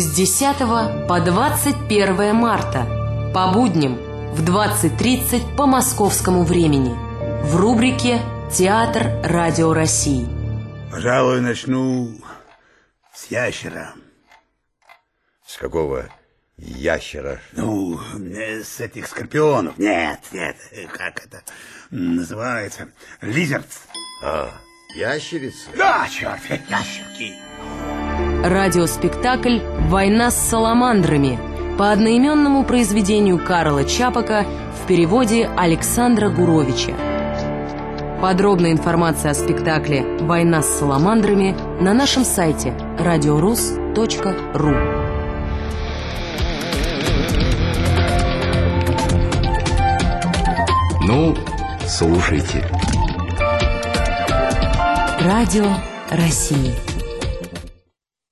с 10 по 21 марта по будням в 20.30 по московскому времени в рубрике «Театр Радио России». Пожалуй, начну с ящера. С какого ящера? Ну, с этих скорпионов. Нет, нет, как это называется? Лизерц. А, ящерицы? Да, черт, ящерки. Радиоспектакль «Война с саламандрами» по одноименному произведению Карла Чапака в переводе Александра Гуровича. Подробная информация о спектакле «Война с саламандрами» на нашем сайте radiorus.ru Ну, слушайте. Радио России